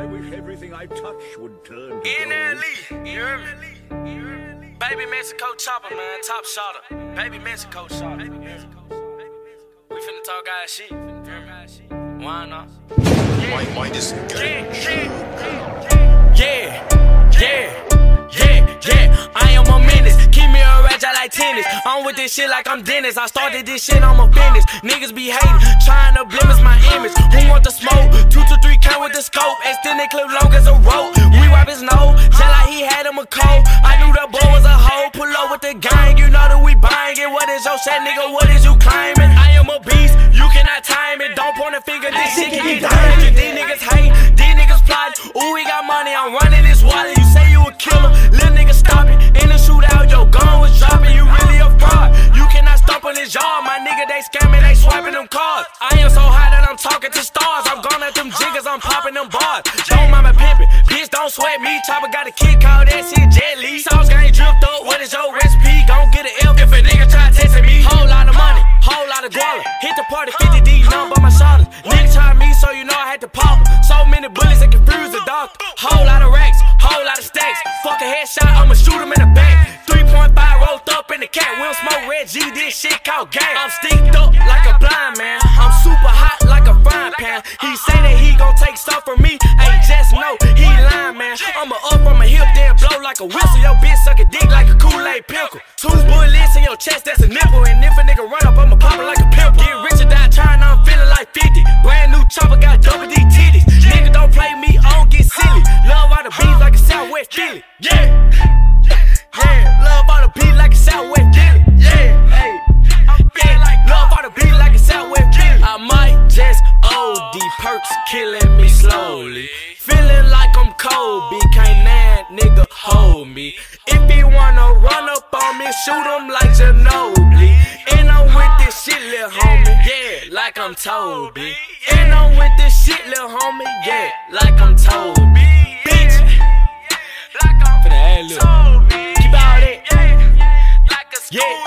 I wish everything I touch would turn to NLE, gold. you hear me? Baby Mexico chopper, man, top shotter. Baby Mexico shotter. We finna talk our shit. You hear me? Why not? Why, why this guy? Yeah, yeah, yeah, yeah. I am a menace. Keep me a ratchet like tennis. I'm with this shit like I'm Dennis. I started this shit, I'm a finish. Niggas be hating, trying to blemish my image. Who want the smoke? Two to three count scope. Extended clip long as a rope. We wipe his nose, just like he had him a cold. I knew the boy was a hoe. Pull up with the gang, you know that we buying it. What is your shit, nigga? What is you claiming? I am a beast, you cannot time it. Don't point a finger, this shit can be dangerous. These niggas hate, these niggas plot. Ooh, we got money, I'm running this wallet. Nigga. They scamming, they swiping them cards. I am so high that I'm talking to stars. I'm gone at them jiggers, I'm popping them bars. Don't mind me pimping, bitch, don't sweat me. Chopper got a kid, call that shit Jet Li. Sauce gang dripped up, what is your recipe? Gon' get an F if a nigga try testing me. Whole lot of money, whole lot of guala. Hit the party 50 D, none but my shoulders. Nigga try me, so you know I had to pop 'em. So many bullets that confuse the doctor. Whole lot of racks, whole lot of stacks. Fuck a headshot, G, this shit called gang. I'm stinked up like a blind man. I'm super hot like a frying pan. He say that he gon' take stuff from me. Ain't just know he lying, man. I'ma up from a hip, then blow like a whistle. Your bitch suck a dick like a Kool-Aid pickle. Two bullets in your chest, that's a nipple. And if a nigga run up, I'ma pop it like a pimple. Get rich or die trying, I'm feeling like 50. Brand new chopper, got double D titties. Nigga don't play me, I don't get silly. Love all the beats like a Southwest. Yeah. Yeah, OD perks killing me slowly. Feeling like I'm Kobe, can't that nigga hold me. If he wanna run up on me, shoot him like Ginobili. And I'm with this shit, lil' homie, yeah, like I'm Toby. And I'm with this shit, lil' homie, yeah, like I'm Toby. Bitch, like I'm. Toby. Keep all that. Yeah.